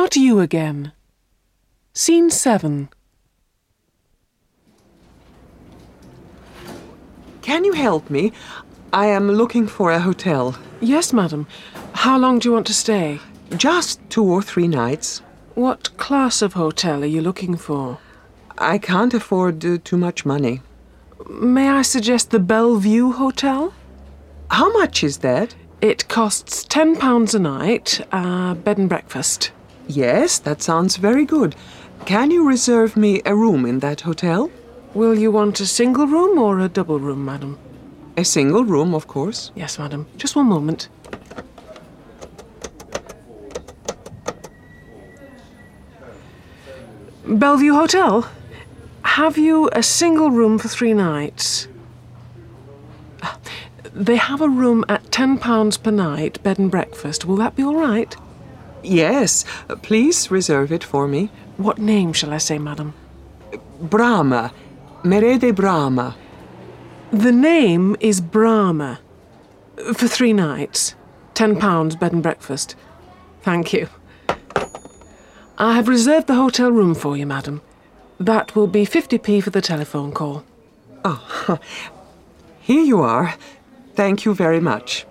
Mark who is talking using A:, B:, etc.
A: Not you again. Scene 7.
B: Can you help me? I am looking for a hotel.
A: Yes, madam. How long do you want to stay?
B: Just two or three nights.
A: What class of hotel are you looking for?
B: I can't afford uh, too much money.
A: May I suggest the Bellevue Hotel?
B: How much is that?
A: It costs £10 a night, uh, bed and breakfast.
B: Yes, that sounds very good. Can you reserve me a room in that hotel?
A: Will you want a single room or a double room, madam?
B: A single room, of course.
A: Yes, madam. Just one moment. Bellevue Hotel? Have you a single room for three nights? They have a room at £10 per night, bed and breakfast. Will that be all right?
B: Yes, please reserve it for me.
A: What name shall I say, madam?
B: Brahma. Merede Brahma.
A: The name is Brahma. For three nights. £10 bed and breakfast. Thank you. I have reserved the hotel room for you, madam. That will be 50p for the telephone call. Ah.
B: Here you are. Thank you very much.